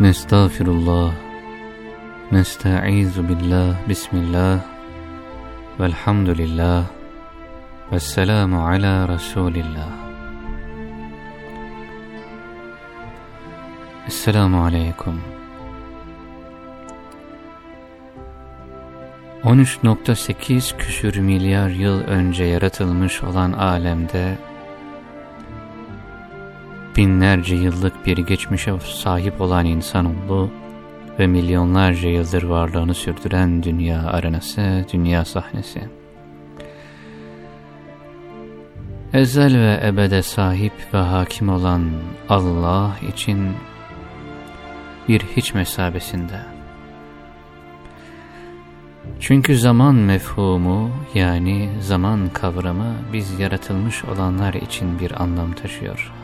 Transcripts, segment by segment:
Nestağfirullah, nesta'izu billah, bismillah, velhamdülillah, vesselamu ala Resulillah. Esselamu aleyküm. 13.8 küsür milyar yıl önce yaratılmış olan alemde binlerce yıllık bir geçmişe sahip olan insanoğlu ve milyonlarca yıldır varlığını sürdüren dünya arenası, dünya sahnesi. Ezel ve ebede sahip ve hakim olan Allah için bir hiç mesabesinde. Çünkü zaman mefhumu yani zaman kavramı biz yaratılmış olanlar için bir anlam taşıyor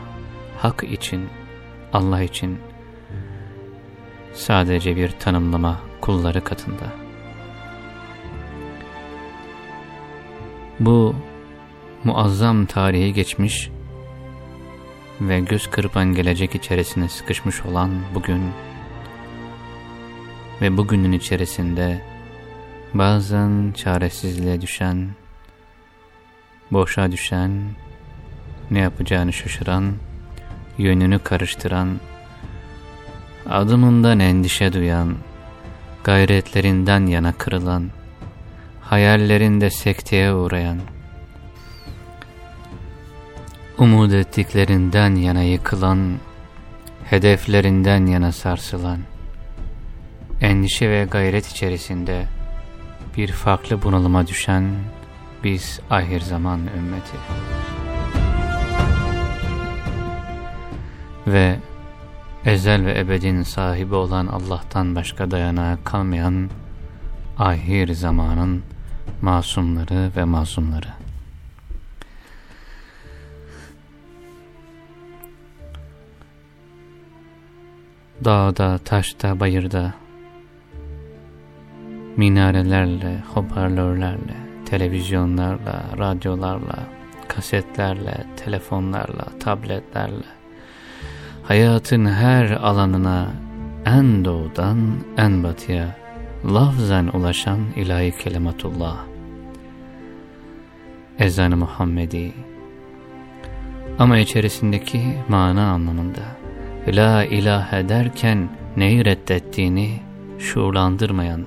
hak için, Allah için sadece bir tanımlama kulları katında. Bu muazzam tarihi geçmiş ve göz kırpan gelecek içerisine sıkışmış olan bugün ve bugünün içerisinde bazen çaresizliğe düşen, boşa düşen, ne yapacağını şaşıran, yönünü karıştıran, adımından endişe duyan, gayretlerinden yana kırılan, hayallerinde sekteye uğrayan, umut ettiklerinden yana yıkılan, hedeflerinden yana sarsılan, endişe ve gayret içerisinde bir farklı bunalıma düşen biz ahir zaman ümmeti. Ve ezel ve ebedin sahibi olan Allah'tan başka dayanağı kalmayan ahir zamanın masumları ve masumları. Dağda, taşta, bayırda, minarelerle, hoparlörlerle, televizyonlarla, radyolarla, kasetlerle, telefonlarla, tabletlerle, hayatın her alanına en doğudan en batıya lafzen ulaşan ilahi kelimatullah. Ezan-ı Muhammedi ama içerisindeki mana anlamında La ilahe derken neyi reddettiğini şuurlandırmayan,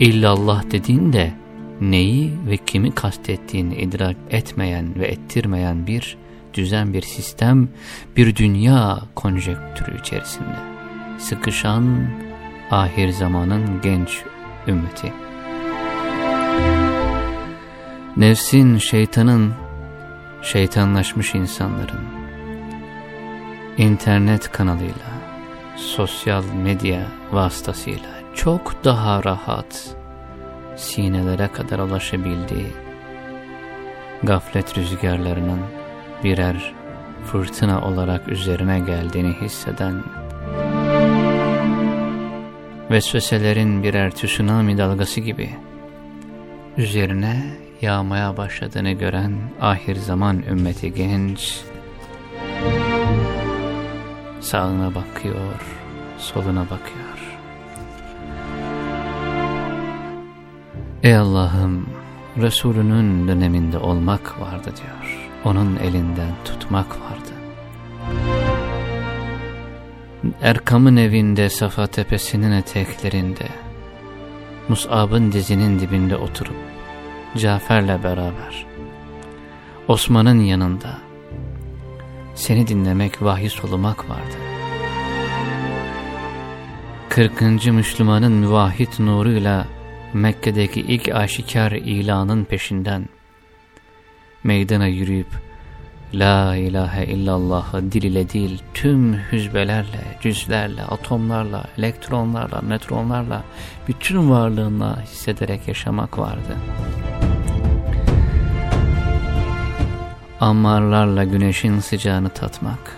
illallah dediğinde neyi ve kimi kastettiğini idrak etmeyen ve ettirmeyen bir düzen bir sistem, bir dünya konjektürü içerisinde sıkışan ahir zamanın genç ümmeti. Nefsin, şeytanın, şeytanlaşmış insanların, internet kanalıyla, sosyal medya vasıtasıyla çok daha rahat sinelere kadar ulaşabildiği gaflet rüzgarlarının birer fırtına olarak üzerine geldiğini hisseden, vesveselerin birer tsunami dalgası gibi üzerine yağmaya başladığını gören ahir zaman ümmeti genç, sağına bakıyor, soluna bakıyor. Ey Allah'ım, Resulünün döneminde olmak vardı diyor onun elinden tutmak vardı. Erkam'ın evinde Safa Tepesi'nin eteklerinde, Mus'ab'ın dizinin dibinde oturup, Cafer'le beraber, Osman'ın yanında, seni dinlemek, vahiy solumak vardı. 40. Müslümanın müvahhid nuruyla Mekke'deki ilk aşikar ilanın peşinden, meydana yürüyüp La ilahe illallah'ı dil ile değil tüm hüzbelerle, cüzlerle, atomlarla, elektronlarla, nötronlarla, bütün varlığınla hissederek yaşamak vardı. Ammarlarla güneşin sıcağını tatmak,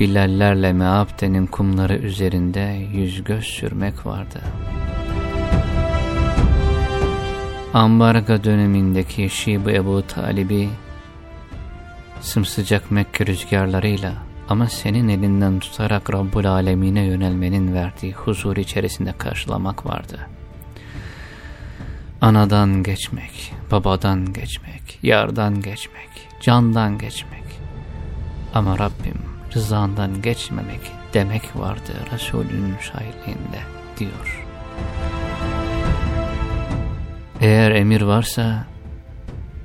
Bilallerle Meabde'nin kumları üzerinde yüz göz sürmek vardı.'' Ambarga dönemindeki Şibu Ebu Talib'i sımsıcak Mekke rüzgarlarıyla ama senin elinden tutarak Rabbul Alemine yönelmenin verdiği huzur içerisinde karşılamak vardı. Anadan geçmek, babadan geçmek, yardan geçmek, candan geçmek. Ama Rabbim rızandan geçmemek demek vardı Resulünün şahitliğinde diyor. Eğer emir varsa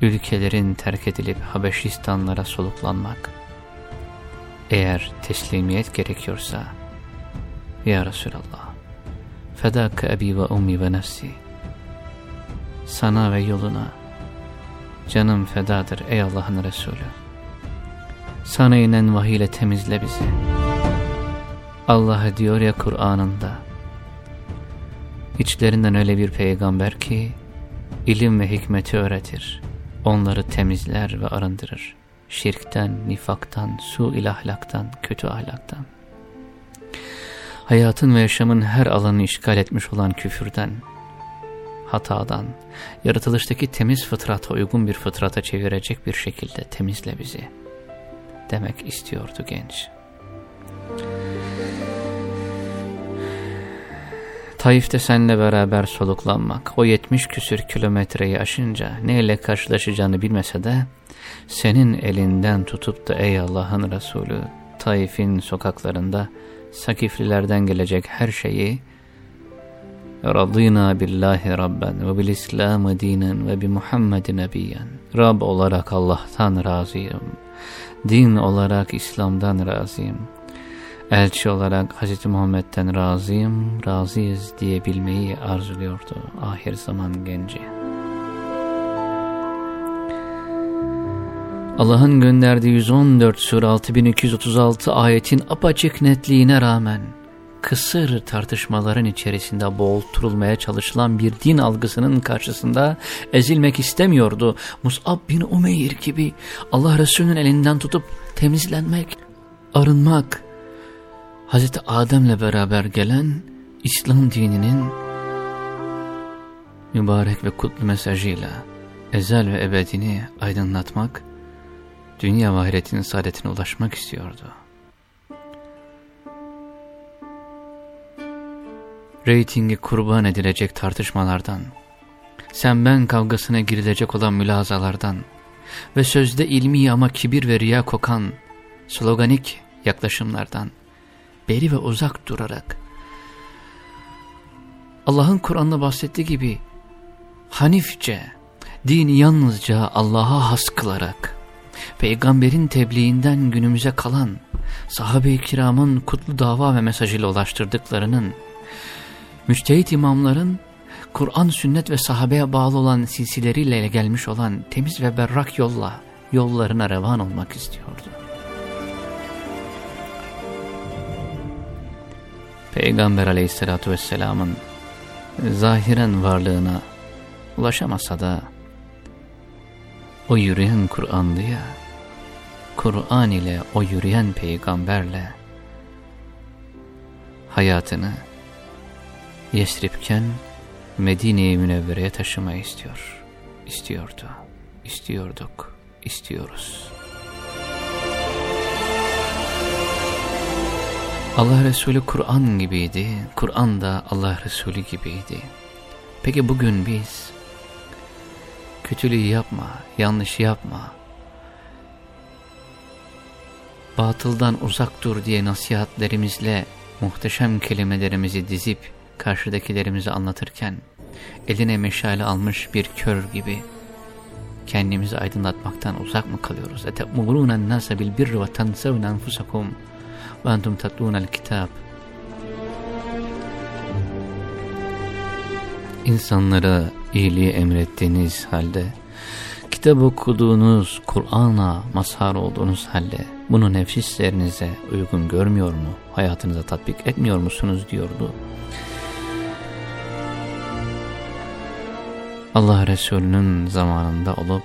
ülkelerin terk edilip Habeşistanlara soluklanmak, eğer teslimiyet gerekiyorsa, Ya Resulallah, fedâke ebi ve ummi ve nefsi, sana ve yoluna, canım fedadır ey Allah'ın Resulü. Sana inen vahiy ile temizle bizi. Allah diyor ya Kur'an'ında, içlerinden öyle bir peygamber ki, ilim ve hikmeti öğretir, onları temizler ve arındırır şirkten, nifaktan, su ilahlaktan, kötü ahlaktan. Hayatın ve yaşamın her alanını işgal etmiş olan küfürden, hatadan, yaratılıştaki temiz fıtrata uygun bir fıtrata çevirecek bir şekilde temizle bizi demek istiyordu genç. Taif'te seninle beraber soluklanmak, o yetmiş küsür kilometreyi aşınca neyle karşılaşacağını bilmese de, senin elinden tutup da ey Allah'ın Resulü, Taif'in sokaklarında Sakiflilerden gelecek her şeyi, Radina billahi rabben ve bil İslamı dinen ve bi Muhammedin nebiyen. Rab olarak Allah'tan razıyım. Din olarak İslam'dan razıyım. Elçi olarak Hz. Muhammed'den razıyım, razıyız diyebilmeyi arzuluyordu ahir zaman genci. Allah'ın gönderdiği 114 sur 6236 ayetin apaçık netliğine rağmen kısır tartışmaların içerisinde boğulturulmaya çalışılan bir din algısının karşısında ezilmek istemiyordu. Mus'ab bin Umeyr gibi Allah Resulü'nün elinden tutup temizlenmek, arınmak, Hz. Adem'le beraber gelen İslam dininin mübarek ve kutlu mesajıyla ezel ve ebedini aydınlatmak, dünya ve ahiretin saadetine ulaşmak istiyordu. Reytingi kurban edilecek tartışmalardan, sen ben kavgasına girilecek olan mülazalardan ve sözde ilmi ama kibir ve riya kokan sloganik yaklaşımlardan beri ve uzak durarak Allah'ın Kur'an'da bahsettiği gibi hanifçe, dini yalnızca Allah'a has kılarak peygamberin tebliğinden günümüze kalan sahabe-i kiramın kutlu dava ve mesajıyla ulaştırdıklarının, müçtehit imamların Kur'an, sünnet ve sahabeye bağlı olan silsileriyle gelmiş olan temiz ve berrak yolla yollarına revan olmak istiyordu. Peygamber aleyhissalatü vesselamın zahiren varlığına ulaşamasa da o yürüyen Kur'an'dı ya, Kur'an ile o yürüyen peygamberle hayatını Yesrib'ken Medine-i Münevvere'ye taşımayı istiyor. İstiyordu, istiyorduk, istiyoruz. Allah Resulü Kur'an gibiydi, Kur'an da Allah Resulü gibiydi. Peki bugün biz kötülüğü yapma, yanlış yapma, batıldan uzak dur diye nasihatlerimizle muhteşem kelimelerimizi dizip karşıdakilerimizi anlatırken eline meşale almış bir kör gibi kendimizi aydınlatmaktan uzak mı kalıyoruz? اَتَأْمُرُونَ النَّاسَ بِالْبِرِّ وَتَنْسَوْنَ أَنْفُسَكُمْ وَاَنْتُمْ تَتْلُونَ الْكِتَابِ İnsanlara iyiliği emrettiğiniz halde, kitap okuduğunuz, Kur'an'a mazhar olduğunuz halde, bunu nefislerinize uygun görmüyor mu, hayatınıza tatbik etmiyor musunuz diyordu. Allah Resulü'nün zamanında olup,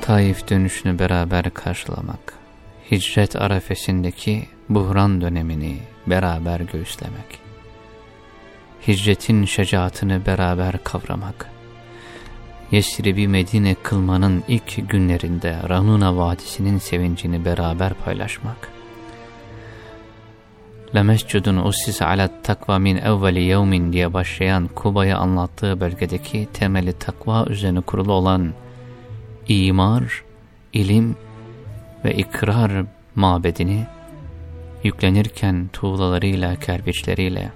Taif dönüşünü beraber karşılamak, hicret arefesindeki buhran dönemini beraber göğüslemek, hicretin şecaatını beraber kavramak, Yesrib'i Medine kılmanın ilk günlerinde Ranuna Vadisi'nin sevincini beraber paylaşmak. Lemescudun ussis ala takva min evveli yevmin diye başlayan Kuba'yı anlattığı bölgedeki temeli takva üzerine kurulu olan imar, ilim ve ikrar mabedini yüklenirken tuğlalarıyla, kerpiçleriyle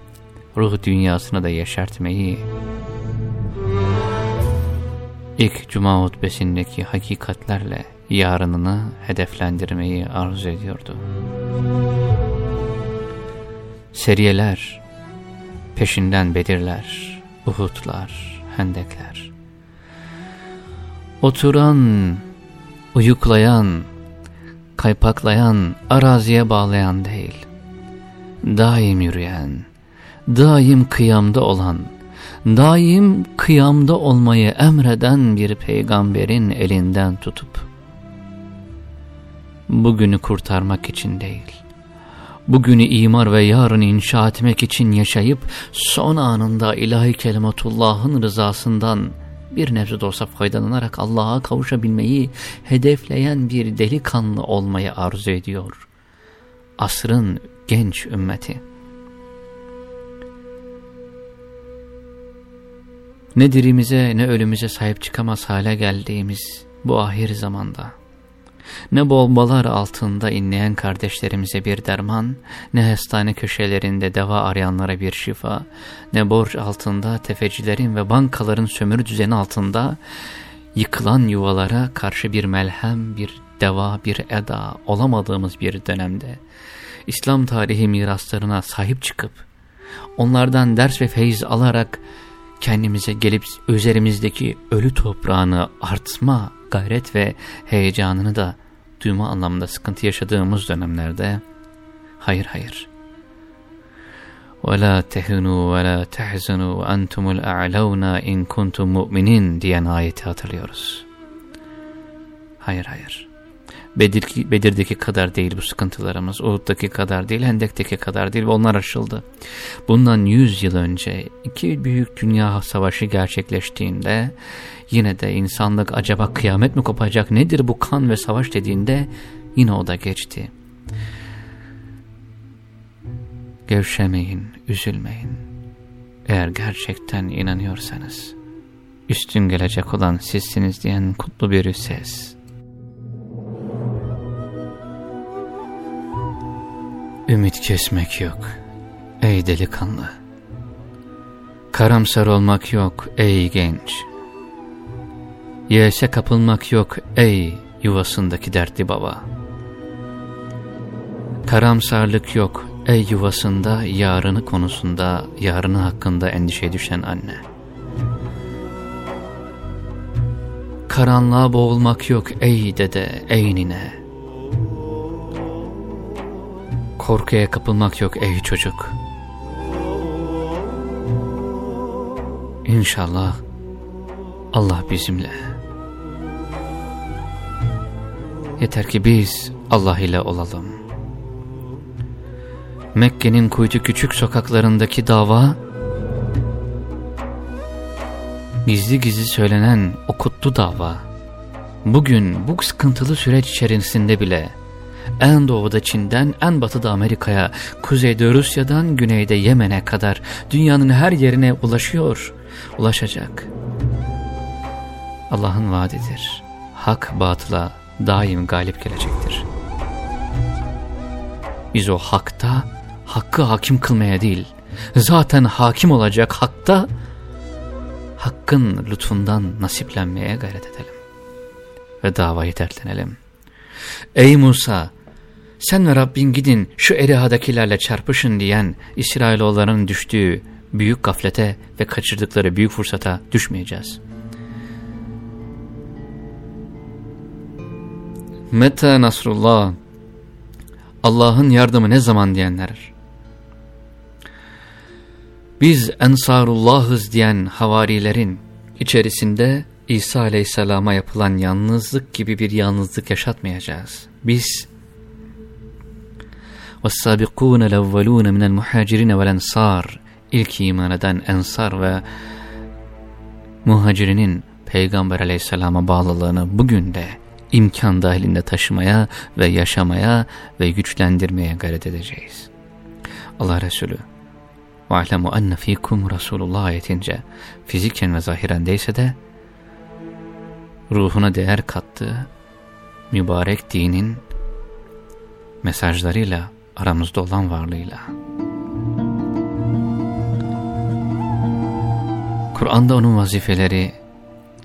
ruh dünyasını da yeşertmeyi ilk cuma hutbesindeki hakikatlerle yarınını hedeflendirmeyi arzu ediyordu. Seriyeler, peşinden Bedirler, Uhudlar, Hendekler. Oturan, uyuklayan, kaypaklayan, araziye bağlayan değil, daim yürüyen, daim kıyamda olan, daim kıyamda olmayı emreden bir peygamberin elinden tutup, bugünü kurtarmak için değil, bugünü imar ve yarın inşa etmek için yaşayıp, son anında ilahi kelimatullahın rızasından bir nebze de olsa faydalanarak Allah'a kavuşabilmeyi hedefleyen bir delikanlı olmayı arzu ediyor. Asrın genç ümmeti. Ne dirimize ne ölümüze sahip çıkamaz hale geldiğimiz bu ahir zamanda. Ne bombalar altında inleyen kardeşlerimize bir derman, ne hastane köşelerinde deva arayanlara bir şifa, ne borç altında tefecilerin ve bankaların sömürü düzeni altında yıkılan yuvalara karşı bir melhem, bir deva, bir eda olamadığımız bir dönemde, İslam tarihi miraslarına sahip çıkıp, onlardan ders ve feyiz alarak kendimize gelip üzerimizdeki ölü toprağını artma gayret ve heyecanını da duyma anlamında sıkıntı yaşadığımız dönemlerde hayır hayır. وَلَا تَهِنُوا وَلَا تَحْزَنُوا وَاَنْتُمُ الْاَعْلَوْنَا اِنْ كُنْتُمْ مُؤْمِنِينَ diyen ayeti hatırlıyoruz. Hayır hayır. Bedir, Bedir'deki kadar değil bu sıkıntılarımız, Uhud'daki kadar değil, Hendek'teki kadar değil ve onlar aşıldı. Bundan 100 yıl önce iki büyük dünya savaşı gerçekleştiğinde yine de insanlık acaba kıyamet mi kopacak nedir bu kan ve savaş dediğinde yine o da geçti. Gevşemeyin, üzülmeyin. Eğer gerçekten inanıyorsanız, üstün gelecek olan sizsiniz diyen kutlu bir ses. Ümit kesmek yok, ey delikanlı. Karamsar olmak yok, ey genç. Yese kapılmak yok, ey yuvasındaki dertli baba. Karamsarlık yok, ey yuvasında yarını konusunda, yarını hakkında endişe düşen anne. Karanlığa boğulmak yok, ey dede, ey nine. Korkuya kapılmak yok ey çocuk. İnşallah Allah bizimle. Yeter ki biz Allah ile olalım. Mekke'nin kuytu küçük sokaklarındaki dava, gizli gizli söylenen o kutlu dava, bugün bu sıkıntılı süreç içerisinde bile, en doğuda Çin'den en batıda Amerika'ya, kuzeyde Rusya'dan güneyde Yemen'e kadar dünyanın her yerine ulaşıyor, ulaşacak. Allah'ın vaadidir. Hak batıla daim galip gelecektir. Biz o hakta, hakkı hakim kılmaya değil, zaten hakim olacak hakta, hakkın lütfundan nasiplenmeye gayret edelim. Ve davayı dertlenelim. Ey Musa! Sen ve Rabbin gidin şu Eriha'dakilerle çarpışın diyen İsrailoğulların düştüğü büyük gaflete ve kaçırdıkları büyük fırsata düşmeyeceğiz. Meta Nasrullah Allah'ın yardımı ne zaman diyenler biz Ensarullahız diyen havarilerin içerisinde İsa Aleyhisselam'a yapılan yalnızlık gibi bir yalnızlık yaşatmayacağız. Biz وَالسَّابِقُونَ الْاَوَّلُونَ مِنَ الْمُحَاجِرِينَ وَالْاَنْصَارِ İlk iman eden ensar ve muhacirinin Peygamber aleyhisselama bağlılığını bugün de imkan dahilinde taşımaya ve yaşamaya ve güçlendirmeye gayret edeceğiz. Allah Resulü وَعْلَمُ أَنَّ ف۪يكُمْ Resulullah ayetince fiziken ve zahiren değilse de ruhuna değer kattığı mübarek dinin mesajlarıyla aramızda olan varlığıyla Kur'an'da onun vazifeleri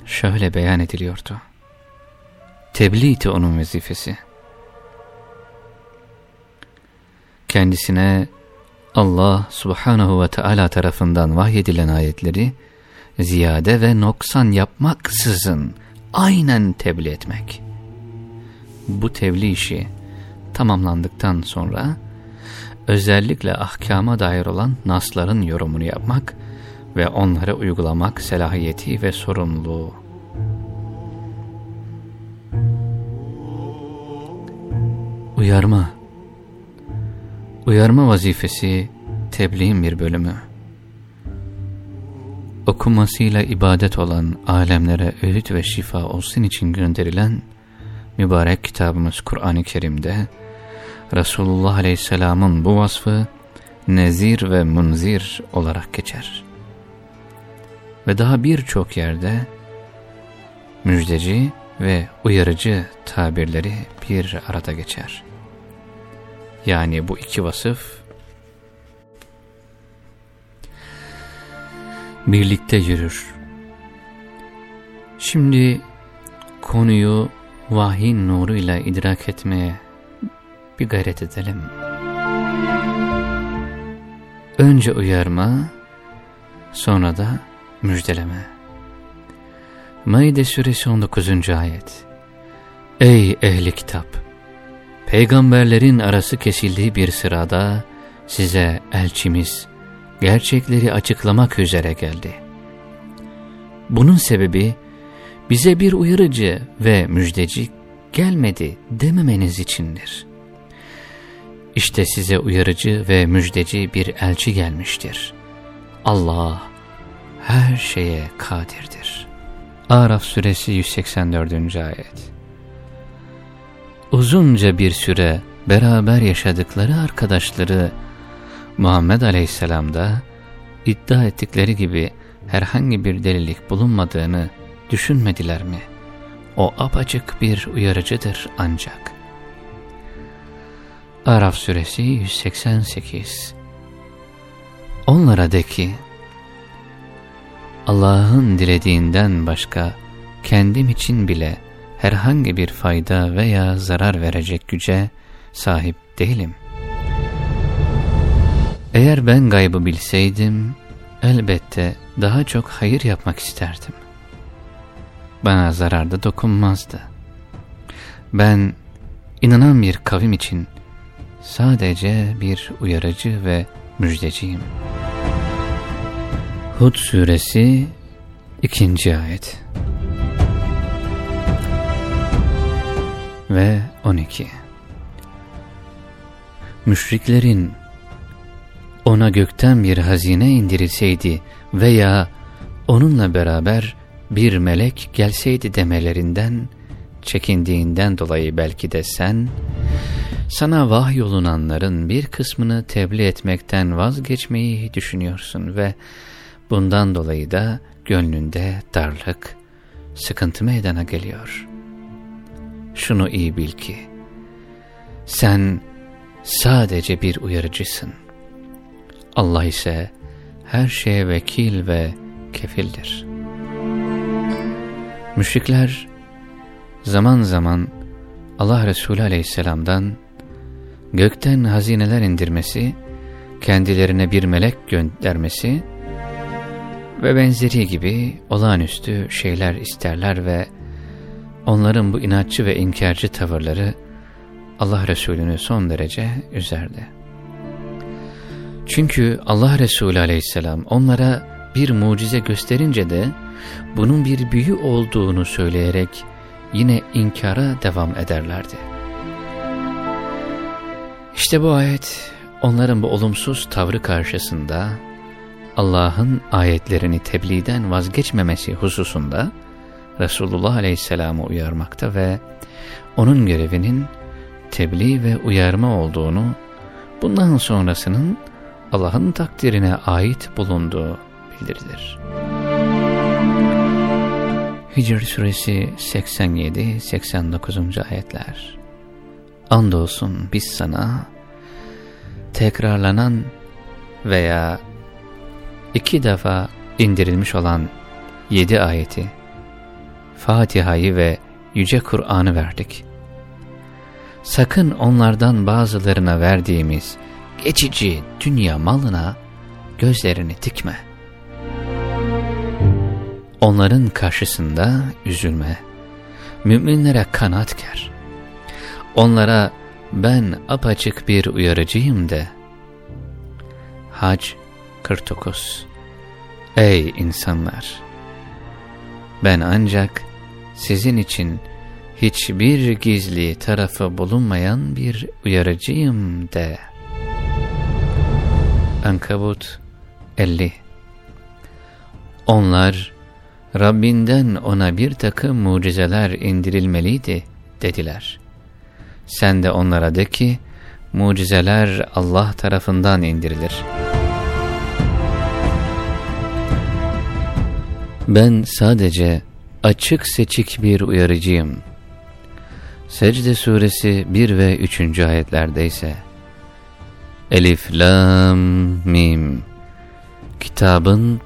şöyle beyan ediliyordu. Tebliğti onun vazifesi. Kendisine Allah subhanahu ve teala tarafından vahyedilen ayetleri ziyade ve noksan yapmaksızın aynen tebliğ etmek. Bu tebliğ işi tamamlandıktan sonra özellikle ahkama dair olan nasların yorumunu yapmak ve onları uygulamak selahiyeti ve sorumluluğu. Uyarma Uyarma vazifesi tebliğin bir bölümü. Okumasıyla ibadet olan alemlere öğüt ve şifa olsun için gönderilen mübarek kitabımız Kur'an-ı Kerim'de Resulullah Aleyhisselam'ın bu vasfı nezir ve munzir olarak geçer. Ve daha birçok yerde müjdeci ve uyarıcı tabirleri bir arada geçer. Yani bu iki vasıf birlikte yürür. Şimdi konuyu vahyin nuruyla idrak etmeye bir gayret edelim. Önce uyarma, sonra da müjdeleme. Maide suresi 19. ayet Ey ehli kitap! Peygamberlerin arası kesildiği bir sırada size elçimiz gerçekleri açıklamak üzere geldi. Bunun sebebi bize bir uyarıcı ve müjdeci gelmedi dememeniz içindir. İşte size uyarıcı ve müjdeci bir elçi gelmiştir. Allah her şeye kadirdir. Araf suresi 184. ayet Uzunca bir süre beraber yaşadıkları arkadaşları Muhammed Aleyhisselam'da iddia ettikleri gibi herhangi bir delilik bulunmadığını düşünmediler mi? O apacık bir uyarıcıdır ancak. Araf suresi 188 Onlara de ki, Allah'ın dilediğinden başka kendim için bile herhangi bir fayda veya zarar verecek güce sahip değilim. Eğer ben gaybı bilseydim, elbette daha çok hayır yapmak isterdim. Bana zararda dokunmazdı. Ben inanan bir kavim için sadece bir uyarıcı ve müjdeciyim. Hud suresi 2. ayet ve 12 Müşriklerin ona gökten bir hazine indirilseydi veya onunla beraber bir melek gelseydi demelerinden, çekindiğinden dolayı belki de sen, sana vahyolunanların bir kısmını tebliğ etmekten vazgeçmeyi düşünüyorsun ve bundan dolayı da gönlünde darlık, sıkıntı meydana geliyor. Şunu iyi bil ki, sen sadece bir uyarıcısın. Allah ise her şeye vekil ve kefildir. Müşrikler zaman zaman Allah Resulü aleyhisselamdan gökten hazineler indirmesi, kendilerine bir melek göndermesi ve benzeri gibi olağanüstü şeyler isterler ve onların bu inatçı ve inkarcı tavırları Allah Resulü'nü son derece üzerdi. Çünkü Allah Resulü aleyhisselam onlara bir mucize gösterince de bunun bir büyü olduğunu söyleyerek yine inkara devam ederlerdi. İşte bu ayet onların bu olumsuz tavrı karşısında Allah'ın ayetlerini tebliğden vazgeçmemesi hususunda Resulullah Aleyhisselam'ı uyarmakta ve onun görevinin tebliğ ve uyarma olduğunu, bundan sonrasının Allah'ın takdirine ait bulunduğu bildirilir. Hicr suresi 87-89. ayetler Andolsun biz sana tekrarlanan veya iki defa indirilmiş olan yedi ayeti, Fatiha'yı ve Yüce Kur'an'ı verdik. Sakın onlardan bazılarına verdiğimiz geçici dünya malına gözlerini dikme. Onların karşısında üzülme. Müminlere kanat ger. Onlara ben apaçık bir uyarıcıyım de. Hac 49 Ey insanlar! Ben ancak sizin için hiçbir gizli tarafı bulunmayan bir uyarıcıyım de. Ankabut 50 Onlar Rabbinden ona bir takım mucizeler indirilmeliydi dediler. Sen de onlara de ki mucizeler Allah tarafından indirilir. Ben sadece açık seçik bir uyarıcıyım. Secde suresi 1 ve 3. ayetlerde ise Elif, Lam, Mim Kitabın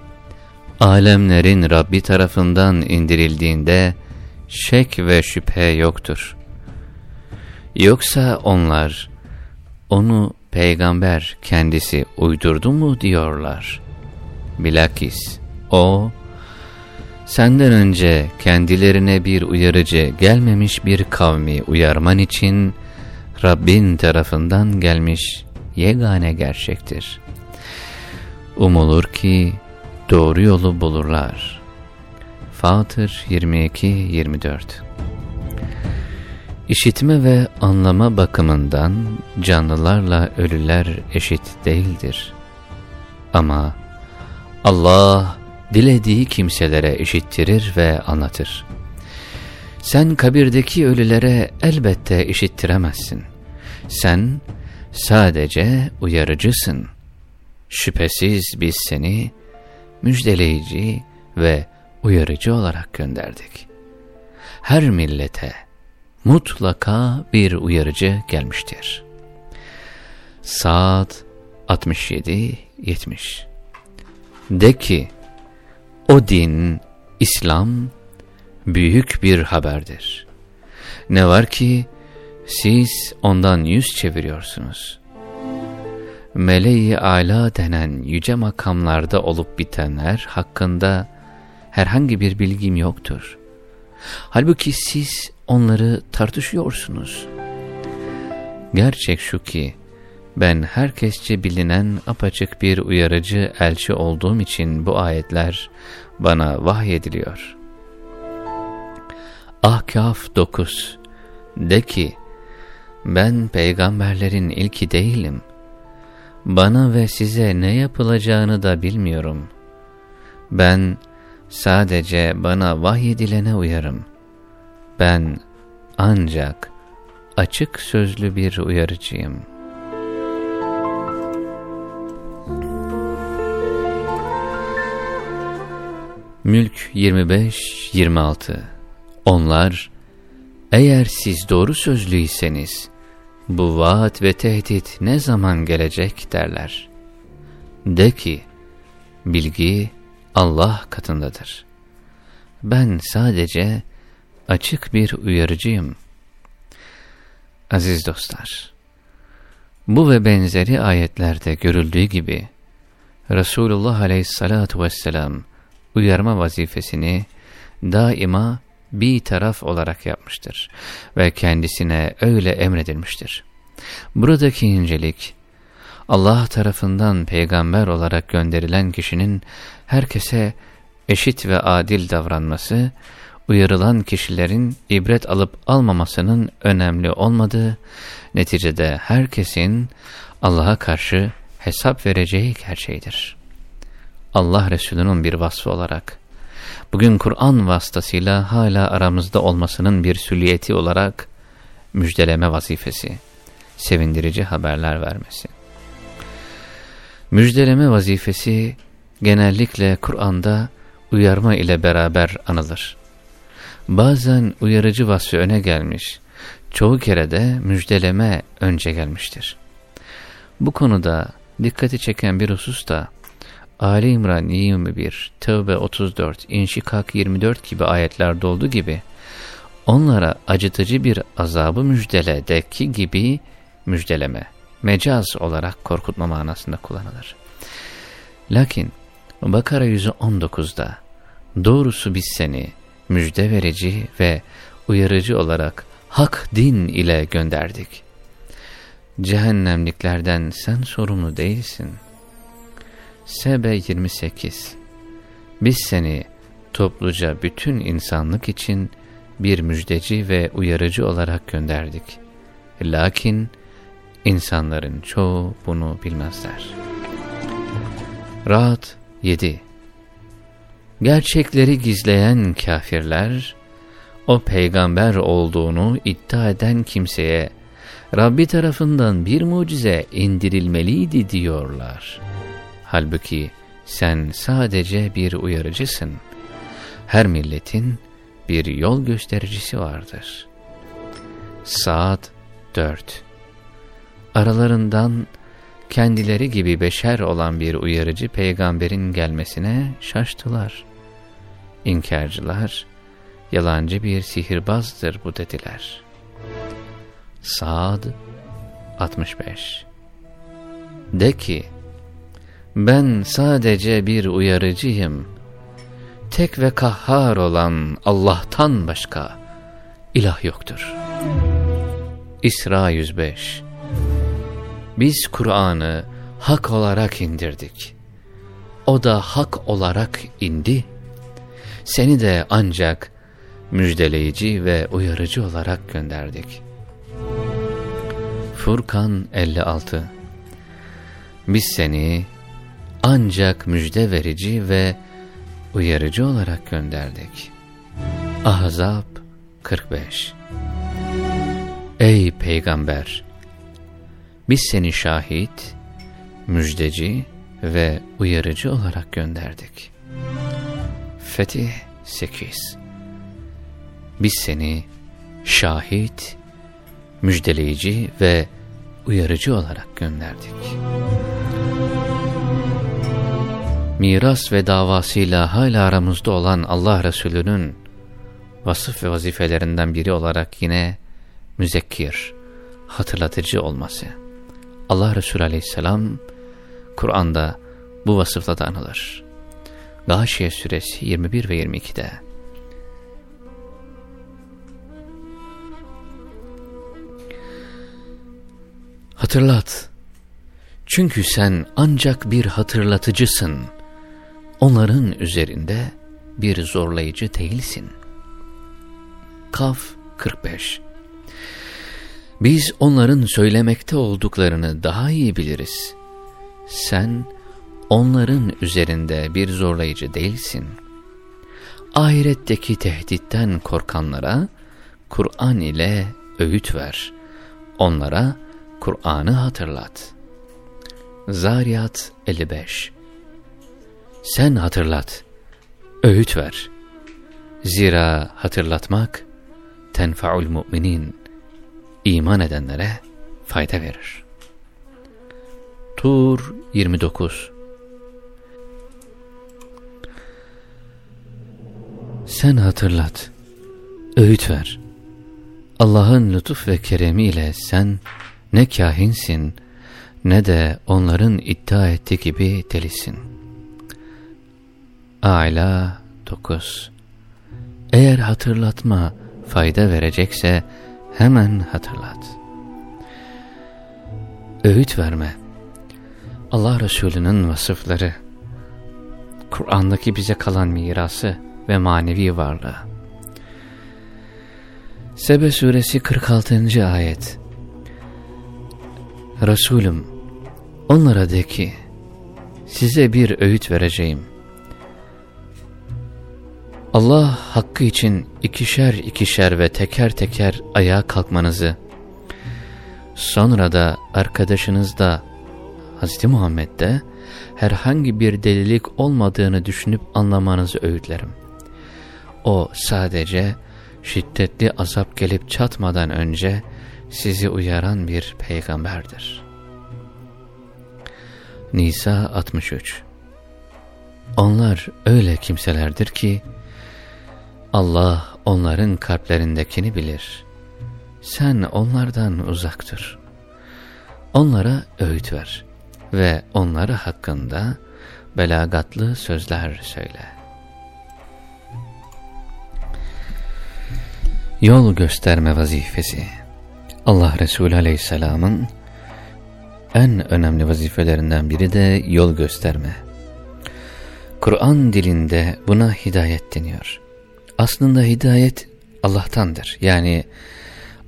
alemlerin Rabbi tarafından indirildiğinde şek ve şüphe yoktur. Yoksa onlar onu peygamber kendisi uydurdu mu diyorlar. Bilakis o senden önce kendilerine bir uyarıcı gelmemiş bir kavmi uyarman için Rabbin tarafından gelmiş yegane gerçektir. Umulur ki doğru yolu bulurlar. Fatır 22-24 İşitme ve anlama bakımından canlılarla ölüler eşit değildir. Ama Allah dilediği kimselere işittirir ve anlatır. Sen kabirdeki ölülere elbette işittiremezsin. Sen sadece uyarıcısın. Şüphesiz biz seni müjdeleyici ve uyarıcı olarak gönderdik. Her millete mutlaka bir uyarıcı gelmiştir. Saat 67-70 De ki, o din, İslam, büyük bir haberdir. Ne var ki, siz ondan yüz çeviriyorsunuz. Meleği ala denen yüce makamlarda olup bitenler hakkında herhangi bir bilgim yoktur. Halbuki siz onları tartışıyorsunuz. Gerçek şu ki, ben herkesçe bilinen apaçık bir uyarıcı elçi olduğum için bu ayetler bana vahyediliyor. Ahkaf 9 De ki, ben peygamberlerin ilki değilim. Bana ve size ne yapılacağını da bilmiyorum. Ben sadece bana vahyedilene uyarım. Ben ancak açık sözlü bir uyarıcıyım.'' Mülk 25-26 Onlar, eğer siz doğru sözlüyseniz, bu vaat ve tehdit ne zaman gelecek derler. De ki, bilgi Allah katındadır. Ben sadece açık bir uyarıcıyım. Aziz dostlar, bu ve benzeri ayetlerde görüldüğü gibi, Resulullah aleyhissalatu vesselam, uyarma vazifesini daima bir taraf olarak yapmıştır ve kendisine öyle emredilmiştir. Buradaki incelik, Allah tarafından peygamber olarak gönderilen kişinin herkese eşit ve adil davranması, uyarılan kişilerin ibret alıp almamasının önemli olmadığı, neticede herkesin Allah'a karşı hesap vereceği gerçeğidir. Allah Resulü'nün bir vasfı olarak bugün Kur'an vasıtasıyla hala aramızda olmasının bir süliyeti olarak müjdeleme vazifesi, sevindirici haberler vermesi. Müjdeleme vazifesi genellikle Kur'an'da uyarma ile beraber anılır. Bazen uyarıcı vasfı öne gelmiş, çoğu kere de müjdeleme önce gelmiştir. Bu konuda dikkati çeken bir husus da Ali İmran 21, Tevbe 34, İnşikak 24 gibi ayetlerde olduğu gibi onlara acıtıcı bir azabı müjdeledeki gibi müjdeleme, mecaz olarak korkutma manasında kullanılır. Lakin Bakara 119'da doğrusu biz seni müjde verici ve uyarıcı olarak hak din ile gönderdik. Cehennemliklerden sen sorumlu değilsin. Sebe 28 Biz seni topluca bütün insanlık için bir müjdeci ve uyarıcı olarak gönderdik. Lakin insanların çoğu bunu bilmezler. Rahat 7 Gerçekleri gizleyen kafirler, o peygamber olduğunu iddia eden kimseye Rabbi tarafından bir mucize indirilmeliydi diyorlar. Halbuki sen sadece bir uyarıcısın. Her milletin bir yol göstericisi vardır. Saat 4 Aralarından kendileri gibi beşer olan bir uyarıcı peygamberin gelmesine şaştılar. İnkarcılar, yalancı bir sihirbazdır bu dediler. Saad 65 De ki, ben sadece bir uyarıcıyım. Tek ve kahhar olan Allah'tan başka ilah yoktur. İsra 105 Biz Kur'an'ı hak olarak indirdik. O da hak olarak indi. Seni de ancak müjdeleyici ve uyarıcı olarak gönderdik. Furkan 56 Biz seni ancak müjde verici ve uyarıcı olarak gönderdik. Ahzab 45 Ey Peygamber! Biz seni şahit, müjdeci ve uyarıcı olarak gönderdik. Fetih 8 Biz seni şahit, müjdeleyici ve uyarıcı olarak gönderdik. Miras ve davasıyla hala aramızda olan Allah Resulü'nün vasıf ve vazifelerinden biri olarak yine müzekkir, hatırlatıcı olması. Allah Resulü aleyhisselam Kur'an'da bu vasıfla da anılır. Gâşiye suresi 21 ve 22'de Hatırlat. Çünkü sen ancak bir hatırlatıcısın. Onların üzerinde bir zorlayıcı değilsin. Kaf 45 Biz onların söylemekte olduklarını daha iyi biliriz. Sen onların üzerinde bir zorlayıcı değilsin. Ahiretteki tehditten korkanlara Kur'an ile öğüt ver. Onlara Kur'an'ı hatırlat. Zariyat 55 Sen hatırlat, öğüt ver. Zira hatırlatmak, tenfa'ul müminin, iman edenlere fayda verir. Tur 29 Sen hatırlat, öğüt ver. Allah'ın lütuf ve keremiyle sen ne kahinsin ne de onların iddia ettiği gibi delisin. A'la 9 Eğer hatırlatma fayda verecekse hemen hatırlat. Öğüt verme. Allah Resulü'nün vasıfları, Kur'an'daki bize kalan mirası ve manevi varlığı. Sebe suresi 46. ayet Resulüm, onlara de ki, size bir öğüt vereceğim. Allah hakkı için ikişer ikişer ve teker teker ayağa kalkmanızı, sonra da arkadaşınız da Hz. Muhammed'de herhangi bir delilik olmadığını düşünüp anlamanızı öğütlerim. O sadece şiddetli azap gelip çatmadan önce sizi uyaran bir peygamberdir. Nisa 63 Onlar öyle kimselerdir ki, Allah onların kalplerindekini bilir. Sen onlardan uzaktır. Onlara öğüt ver ve onları hakkında belagatlı sözler söyle. Yol gösterme vazifesi Allah Resulü Aleyhisselam'ın en önemli vazifelerinden biri de yol gösterme. Kur'an dilinde buna hidayet deniyor. Aslında hidayet Allah'tandır. Yani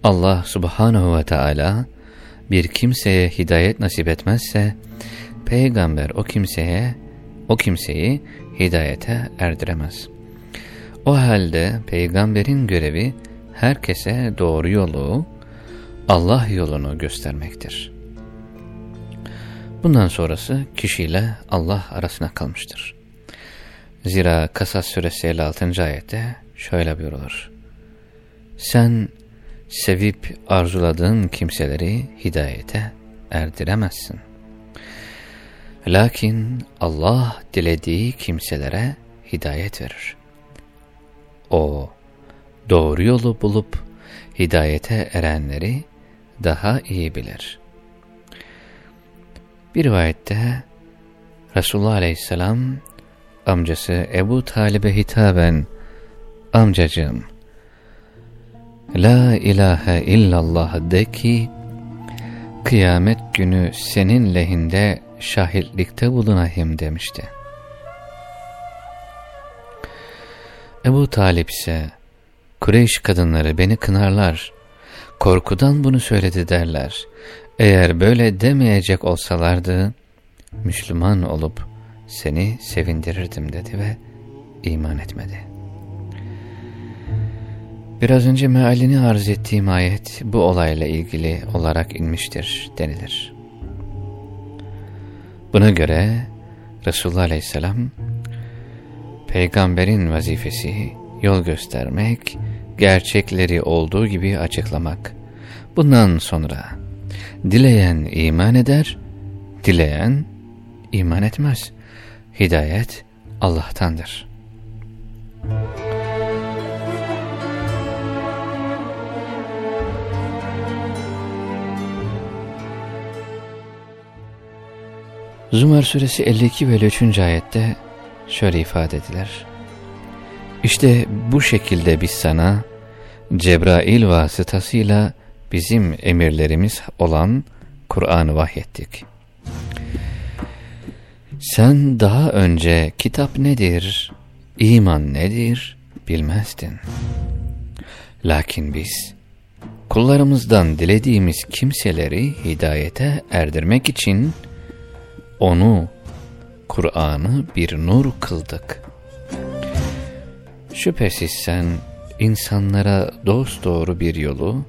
Allah subhanahu ve teala bir kimseye hidayet nasip etmezse peygamber o kimseye o kimseyi hidayete erdiremez. O halde peygamberin görevi herkese doğru yolu Allah yolunu göstermektir. Bundan sonrası kişiyle Allah arasına kalmıştır. Zira Kasas suresi 56. ayette şöyle buyurulur. Sen sevip arzuladığın kimseleri hidayete erdiremezsin. Lakin Allah dilediği kimselere hidayet verir. O doğru yolu bulup hidayete erenleri daha iyi bilir. Bir rivayette Resulullah Aleyhisselam amcası Ebu Talib'e hitaben amcacığım La ilahe illallah de ki kıyamet günü senin lehinde şahitlikte bulunayım demişti. Ebu Talip ise Kureyş kadınları beni kınarlar, korkudan bunu söyledi derler. Eğer böyle demeyecek olsalardı, Müslüman olup seni sevindirirdim dedi ve iman etmedi. Biraz önce mealini arz ettiğim ayet bu olayla ilgili olarak inmiştir denilir. Buna göre Resulullah Aleyhisselam peygamberin vazifesi yol göstermek, gerçekleri olduğu gibi açıklamak. Bundan sonra dileyen iman eder, dileyen iman etmez. Hidayet Allah'tandır. Zümer suresi 52 ve 53. ayette şöyle ifade edilir. İşte bu şekilde biz sana Cebrail vasıtasıyla bizim emirlerimiz olan Kur'an'ı vahyettik. Sen daha önce kitap nedir, iman nedir bilmezdin. Lakin biz kullarımızdan dilediğimiz kimseleri hidayete erdirmek için onu, Kur'an'ı bir nur kıldık. Şüphesiz sen insanlara dosdoğru bir yolu,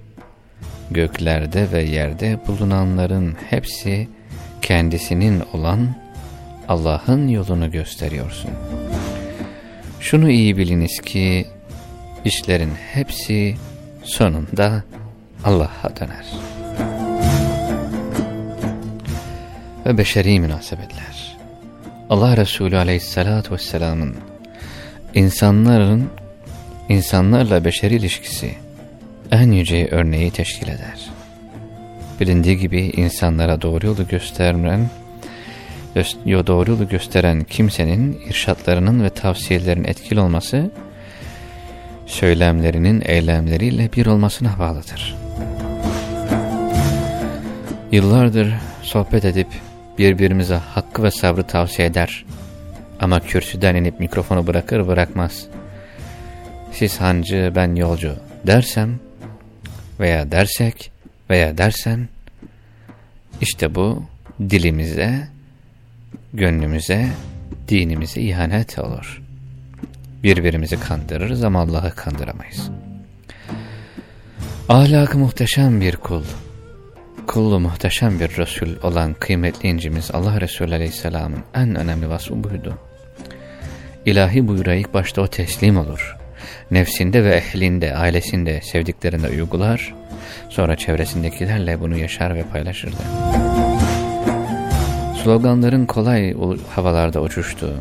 göklerde ve yerde bulunanların hepsi kendisinin olan Allah'ın yolunu gösteriyorsun. Şunu iyi biliniz ki işlerin hepsi sonunda Allah'a döner. Ve beşeri münasebetler. Allah Resulü aleyhissalatu vesselamın insanların insanlarla beşeri ilişkisi en yüce örneği teşkil eder. Bilindiği gibi insanlara doğru yolu gösteren doğru yolu gösteren kimsenin irşatlarının ve tavsiyelerinin etkili olması, söylemlerinin eylemleriyle bir olmasına bağlıdır. Yıllardır sohbet edip birbirimize hakkı ve sabrı tavsiye eder ama kürsüden inip mikrofonu bırakır bırakmaz. Siz hancı ben yolcu dersem veya dersek veya dersen işte bu dilimize, gönlümüze, dinimize ihanet olur. birbirimizi kandırırız ama Allah'ı kandıramayız. Ahlakı muhteşem bir kul, kullu muhteşem bir Resul olan kıymetli incimiz Allah Resulü Aleyhisselam'ın en önemli vasfı buydu. İlahi buyruğa ilk başta o teslim olur. Nefsinde ve ehlinde, ailesinde, sevdiklerinde uygular, sonra çevresindekilerle bunu yaşar ve paylaşırdı. Sloganların kolay havalarda uçuştuğu,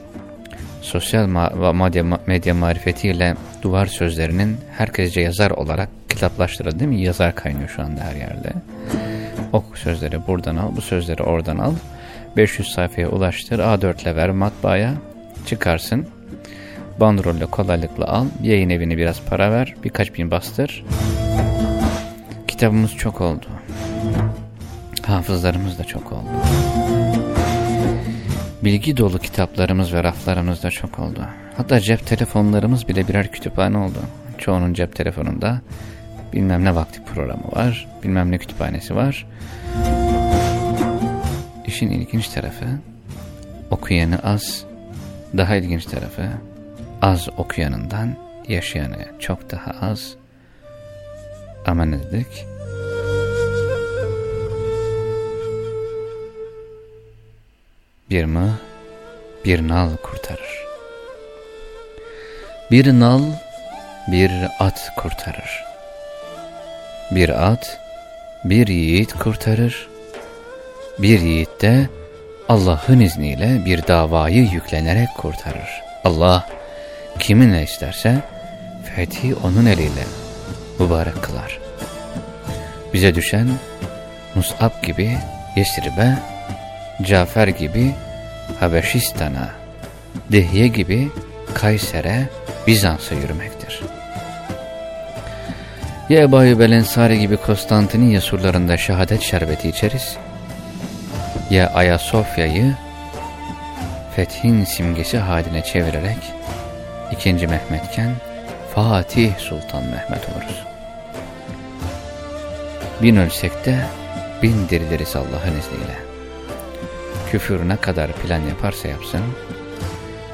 sosyal medya, medya marifetiyle duvar sözlerinin herkesce yazar olarak kitaplaştırıldı değil mi? Yazar kaynıyor şu anda her yerde. Ok sözleri buradan al, bu sözleri oradan al. 500 sayfaya ulaştır, A4 ile ver matbaaya, çıkarsın. Bandrolle kolaylıkla al, yayın evine biraz para ver, birkaç bin bastır. Kitabımız çok oldu. Hafızlarımız da çok oldu. Bilgi dolu kitaplarımız ve raflarımız da çok oldu. Hatta cep telefonlarımız bile birer kütüphane oldu. Çoğunun cep telefonunda bilmem ne vakti programı var, bilmem ne kütüphanesi var. İşin ilginç tarafı, okuyanı az, daha ilginç tarafı, az okuyanından yaşayanı çok daha az. Ama ne dedik? Bir mı, bir nal kurtarır. Bir nal, bir at kurtarır. Bir at, bir yiğit kurtarır. Bir yiğit de Allah'ın izniyle bir davayı yüklenerek kurtarır. Allah kiminle isterse fethi onun eliyle mübarek kılar. Bize düşen Mus'ab gibi Yesrib'e, Cafer gibi Habeşistan'a, Dihye gibi Kayser'e, Bizans'a yürümektir. Ya Ebu Ayyub Ensari gibi Konstantiniye surlarında şehadet şerbeti içeriz, ya Ayasofya'yı fethin simgesi haline çevirerek ikinci Mehmetken Fatih Sultan Mehmet oluruz. Bin ölsek de bin diriliriz Allah'ın izniyle. Küfür ne kadar plan yaparsa yapsın,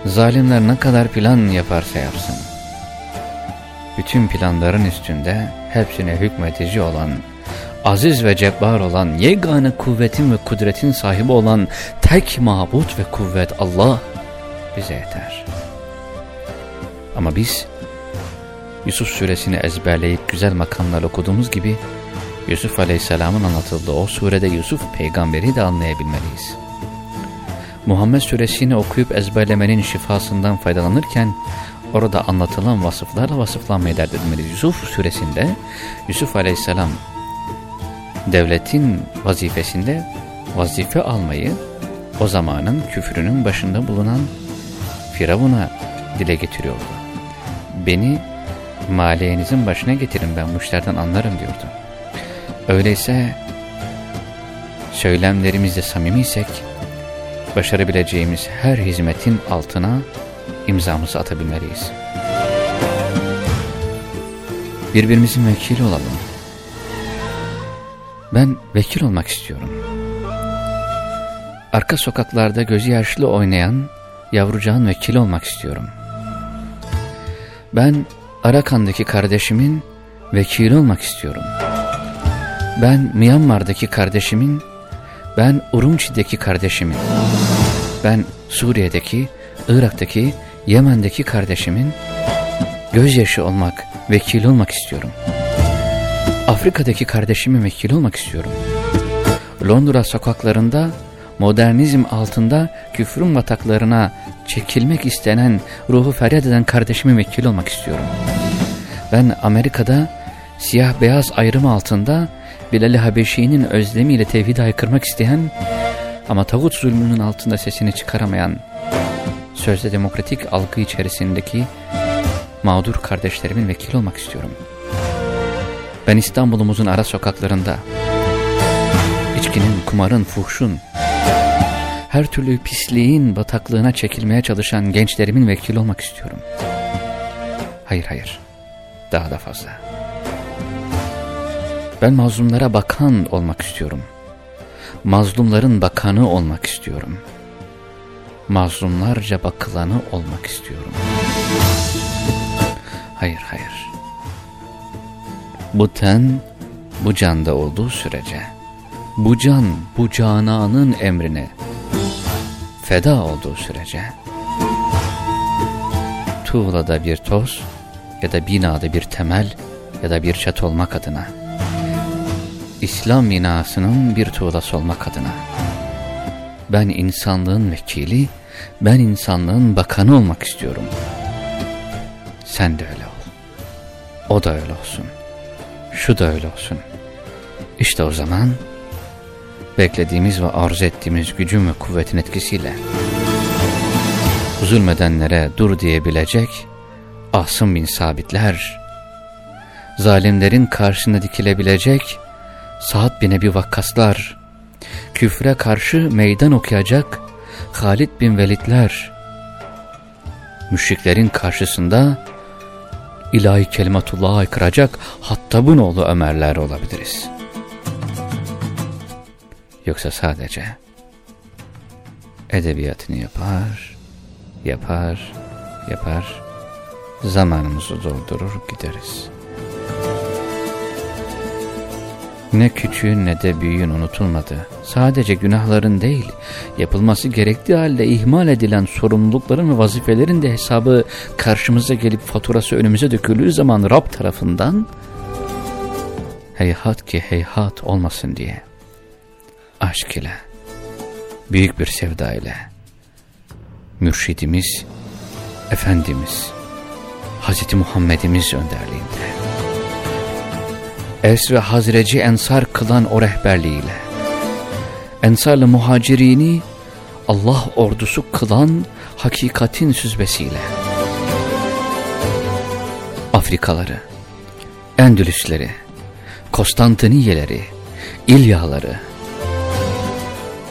zalimler ne kadar plan yaparsa yapsın, bütün planların üstünde hepsine hükmetici olan, aziz ve cebbar olan, yegane kuvvetin ve kudretin sahibi olan tek mabut ve kuvvet Allah bize yeter. Ama biz Yusuf suresini ezberleyip güzel makamlar okuduğumuz gibi Yusuf aleyhisselamın anlatıldığı o surede Yusuf peygamberi de anlayabilmeliyiz. Muhammed suresini okuyup ezberlemenin şifasından faydalanırken orada anlatılan vasıflarla vasıflanmaya dert etmeliyiz. Yusuf suresinde Yusuf aleyhisselam devletin vazifesinde vazife almayı o zamanın küfrünün başında bulunan Firavun'a dile getiriyordu. Beni maliyenizin başına getirin ben bu işlerden anlarım diyordu. Öyleyse söylemlerimizde samimiysek başarabileceğimiz her hizmetin altına imzamızı atabilmeliyiz. Birbirimizin vekili olalım. Ben vekil olmak istiyorum. Arka sokaklarda gözü yaşlı oynayan yavrucağın vekili olmak istiyorum. Ben Arakan'daki kardeşimin vekili olmak istiyorum. Ben Myanmar'daki kardeşimin, ben Urumçi'deki kardeşimin, ben Suriye'deki, Irak'taki, Yemen'deki kardeşimin gözyaşı olmak, vekil olmak istiyorum. Afrika'daki kardeşimin vekil olmak istiyorum. Londra sokaklarında modernizm altında küfrün bataklarına çekilmek istenen, ruhu feryat eden kardeşimin vekil olmak istiyorum. Ben Amerika'da siyah beyaz ayrımı altında Bilal-i Habeşi'nin özlemiyle tevhidi aykırmak isteyen ama tağut zulmünün altında sesini çıkaramayan sözde demokratik algı içerisindeki mağdur kardeşlerimin vekil olmak istiyorum. Ben İstanbul'umuzun ara sokaklarında içkinin, kumarın, fuhşun, her türlü pisliğin bataklığına çekilmeye çalışan gençlerimin vekili olmak istiyorum. Hayır hayır, daha da fazla. Ben mazlumlara bakan olmak istiyorum. Mazlumların bakanı olmak istiyorum. Mazlumlarca bakılanı olmak istiyorum. Hayır hayır. Bu ten bu canda olduğu sürece bu can bu cananın emrine feda olduğu sürece tuğlada bir toz ya da binada bir temel ya da bir çat olmak adına İslam binasının bir tuğlası olmak adına. Ben insanlığın vekili ben insanlığın bakanı olmak istiyorum. Sen de öyle ol. O da öyle olsun. Şu da öyle olsun. İşte o zaman beklediğimiz ve arzu ettiğimiz gücün ve kuvvetin etkisiyle zulmedenlere dur diyebilecek Asım bin Sabitler, zalimlerin karşısında dikilebilecek Sa'd bin Ebi Vakkaslar, küfre karşı meydan okuyacak Halid bin Velidler, müşriklerin karşısında ilahi kelimatullah'a aykıracak Hattab'ın oğlu Ömerler olabiliriz. Yoksa sadece edebiyatını yapar, yapar, yapar, zamanımızı doldurur gideriz. Ne küçüğün ne de büyüğün unutulmadı. Sadece günahların değil, yapılması gerektiği halde ihmal edilen sorumlulukların ve vazifelerin de hesabı karşımıza gelip faturası önümüze döküldüğü zaman Rab tarafından heyhat ki heyhat olmasın diye aşk ile, büyük bir sevda ile, mürşidimiz, Efendimiz, Hz. Muhammedimiz önderliğinde, Es ve Hazreci Ensar kılan o rehberliğiyle, Ensarlı muhacirini Allah ordusu kılan hakikatin süzbesiyle, Afrikaları, Endülüsleri, Konstantiniyeleri, İlyaları,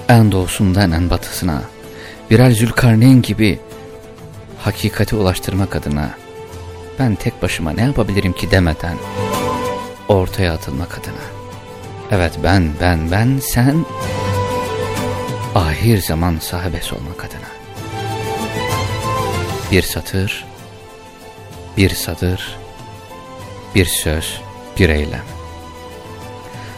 en doğusundan en batısına, birer Zülkarneyn gibi hakikati ulaştırmak adına ben tek başıma ne yapabilirim ki demeden ortaya atılmak adına. Evet ben, ben, ben, sen ahir zaman sahabesi olmak adına. Bir satır, bir sadır, bir söz, bir eylem.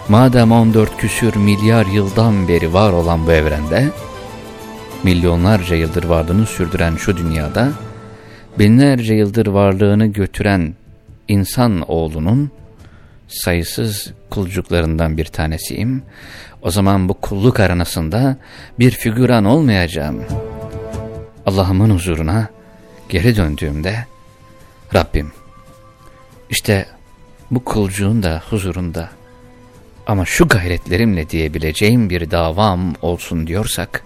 Madem 14 küsür milyar yıldan beri var olan bu evrende, milyonlarca yıldır varlığını sürdüren şu dünyada, binlerce yıldır varlığını götüren insan oğlunun sayısız kulcuklarından bir tanesiyim. O zaman bu kulluk aranasında bir figüran olmayacağım. Allah'ımın huzuruna geri döndüğümde Rabbim işte bu kulcuğun da huzurunda ama şu gayretlerimle diyebileceğim bir davam olsun diyorsak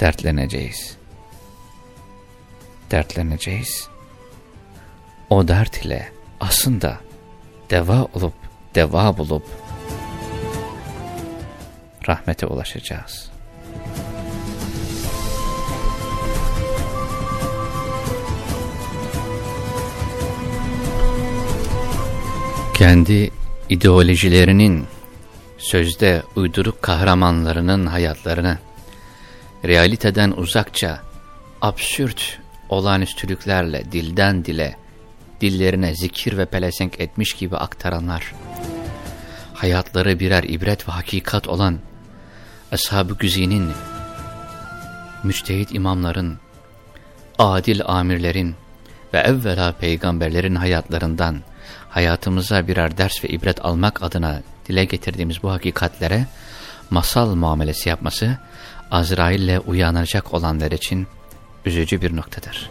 dertleneceğiz. Dertleneceğiz. O dert ile aslında deva olup deva bulup rahmete ulaşacağız. Kendi ideolojilerinin sözde uyduruk kahramanlarının hayatlarını realiteden uzakça absürt olağanüstülüklerle dilden dile dillerine zikir ve pelesenk etmiş gibi aktaranlar hayatları birer ibret ve hakikat olan Ashab-ı Güzi'nin müçtehit imamların adil amirlerin ve evvela peygamberlerin hayatlarından hayatımıza birer ders ve ibret almak adına dile getirdiğimiz bu hakikatlere masal muamelesi yapması Azrail'le uyanacak olanlar için üzücü bir noktadır.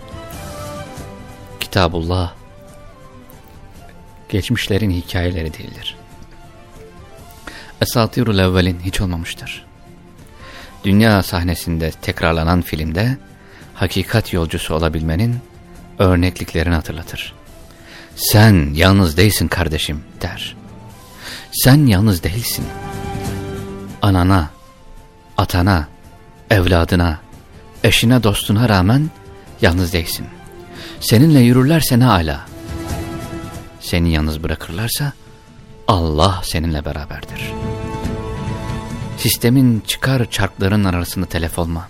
Kitabullah geçmişlerin hikayeleri değildir. Esatirul evvelin hiç olmamıştır. Dünya sahnesinde tekrarlanan filmde hakikat yolcusu olabilmenin örnekliklerini hatırlatır. Sen yalnız değilsin kardeşim der. Sen yalnız değilsin. Anana, atana, evladına, eşine dostuna rağmen yalnız değilsin. Seninle yürürlerse ne ala. Seni yalnız bırakırlarsa Allah seninle beraberdir. Sistemin çıkar çarkların arasında telef olma.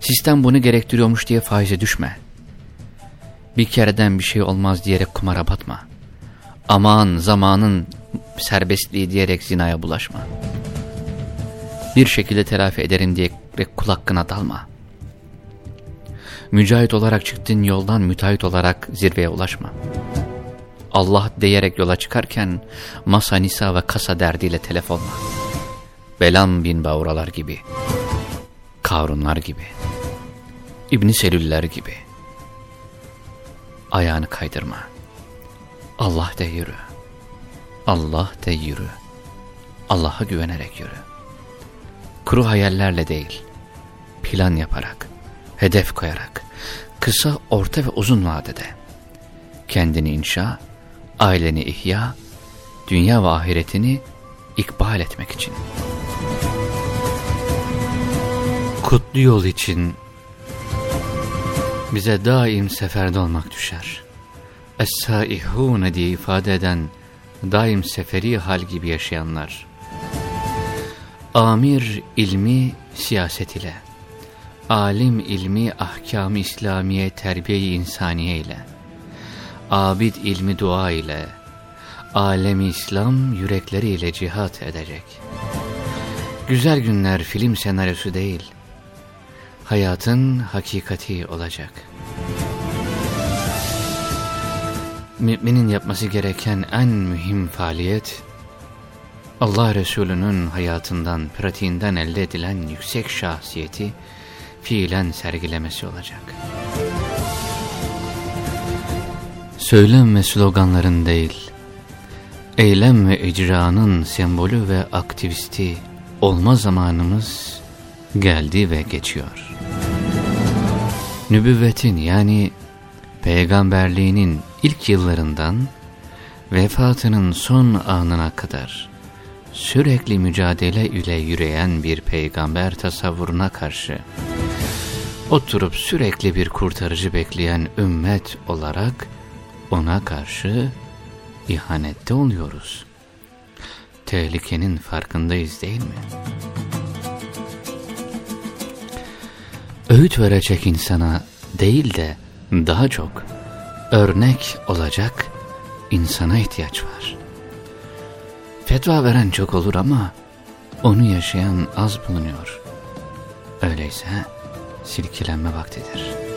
Sistem bunu gerektiriyormuş diye faize düşme. Bir kereden bir şey olmaz diyerek kumara batma. Aman zamanın serbestliği diyerek zinaya bulaşma. Bir şekilde telafi ederim diye kul hakkına dalma. Mücahit olarak çıktığın yoldan müteahhit olarak zirveye ulaşma. Allah diyerek yola çıkarken masa nisa ve kasa derdiyle telefonla. Belam bin Bavralar gibi, Karunlar gibi, İbni Selüller gibi. Ayağını kaydırma. Allah de yürü. Allah de yürü. Allah'a güvenerek yürü. Kuru hayallerle değil, plan yaparak, hedef koyarak, kısa, orta ve uzun vadede kendini inşa, aileni ihya, dünya ve ahiretini ikbal etmek için. Kutlu yol için bize daim seferde olmak düşer. Es-saihune diye ifade eden daim seferi hal gibi yaşayanlar. Amir ilmi siyaset ile, alim ilmi ahkam-ı İslamiye terbiye-i insaniye ile, abid ilmi dua ile, alemi İslam yürekleriyle cihat edecek. Güzel günler film senaryosu değil, hayatın hakikati olacak. Müminin yapması gereken en mühim faaliyet, Allah Resulü'nün hayatından, pratiğinden elde edilen yüksek şahsiyeti fiilen sergilemesi olacak. Söylem ve sloganların değil, eylem ve icranın sembolü ve aktivisti olma zamanımız geldi ve geçiyor. Nübüvvetin yani peygamberliğinin ilk yıllarından vefatının son anına kadar sürekli mücadele ile yürüyen bir peygamber tasavvuruna karşı oturup sürekli bir kurtarıcı bekleyen ümmet olarak ona karşı ihanette oluyoruz. Tehlikenin farkındayız değil mi? Öğüt verecek insana değil de daha çok örnek olacak insana ihtiyaç var. Fetva veren çok olur ama onu yaşayan az bulunuyor. Öyleyse silkelenme vaktidir.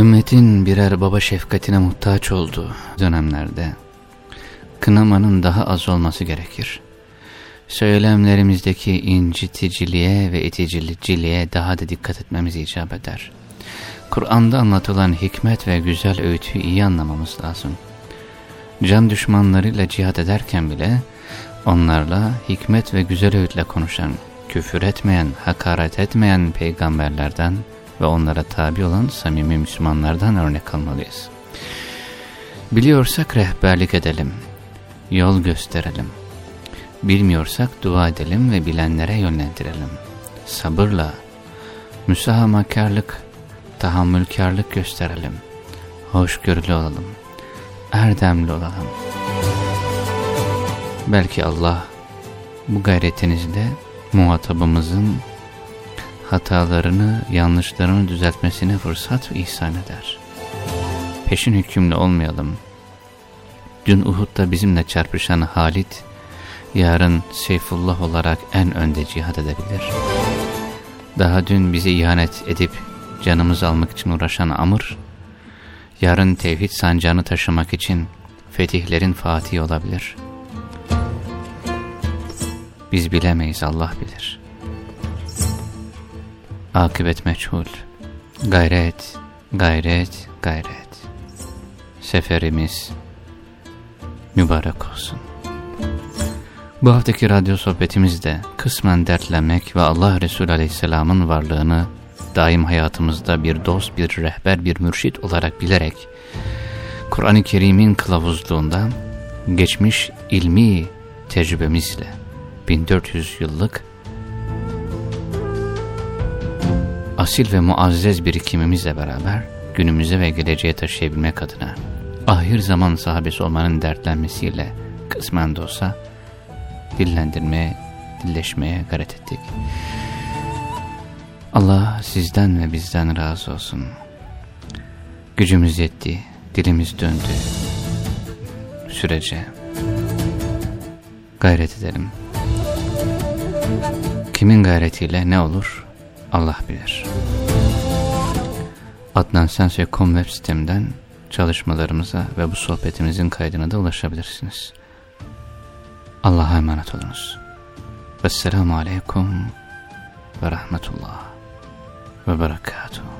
Ümmetin birer baba şefkatine muhtaç olduğu dönemlerde kınamanın daha az olması gerekir. Söylemlerimizdeki inciticiliğe ve iticiliğe daha da dikkat etmemiz icap eder. Kur'an'da anlatılan hikmet ve güzel öğütü iyi anlamamız lazım. Can düşmanlarıyla cihat ederken bile onlarla hikmet ve güzel öğütle konuşan, küfür etmeyen, hakaret etmeyen peygamberlerden ve onlara tabi olan samimi Müslümanlardan örnek almalıyız. Biliyorsak rehberlik edelim, yol gösterelim. Bilmiyorsak dua edelim ve bilenlere yönlendirelim. Sabırla, müsahamakarlık, tahammülkarlık gösterelim. Hoşgörülü olalım. Erdemli olalım. Belki Allah bu gayretinizde muhatabımızın hatalarını, yanlışlarını düzeltmesine fırsat ihsan eder. Peşin hükümlü olmayalım. Dün Uhud'da bizimle çarpışan Halit, yarın Seyfullah olarak en önde cihad edebilir. Daha dün bizi ihanet edip canımızı almak için uğraşan Amr, yarın tevhid sancağını taşımak için fetihlerin fatihi olabilir. Biz bilemeyiz Allah bilir. Akıbet meçhul. Gayret, gayret, gayret. Seferimiz mübarek olsun. Bu haftaki radyo sohbetimizde kısmen dertlenmek ve Allah Resulü Aleyhisselam'ın varlığını daim hayatımızda bir dost, bir rehber, bir mürşit olarak bilerek Kur'an-ı Kerim'in kılavuzluğunda geçmiş ilmi tecrübemizle 1400 yıllık asil ve muazzez birikimimizle beraber günümüze ve geleceğe taşıyabilmek adına ahir zaman sahabesi olmanın dertlenmesiyle kısmen de olsa dillendirmeye, dilleşmeye gayret ettik. Allah sizden ve bizden razı olsun. Gücümüz yetti, dilimiz döndü. Sürece gayret edelim. Kimin gayretiyle ne olur Allah bilir. Adnan Sense.com web sitemden çalışmalarımıza ve bu sohbetimizin kaydına da ulaşabilirsiniz. Allah'a emanet olunuz. Vesselamu Aleyküm ve Rahmetullah ve Berekatuhu.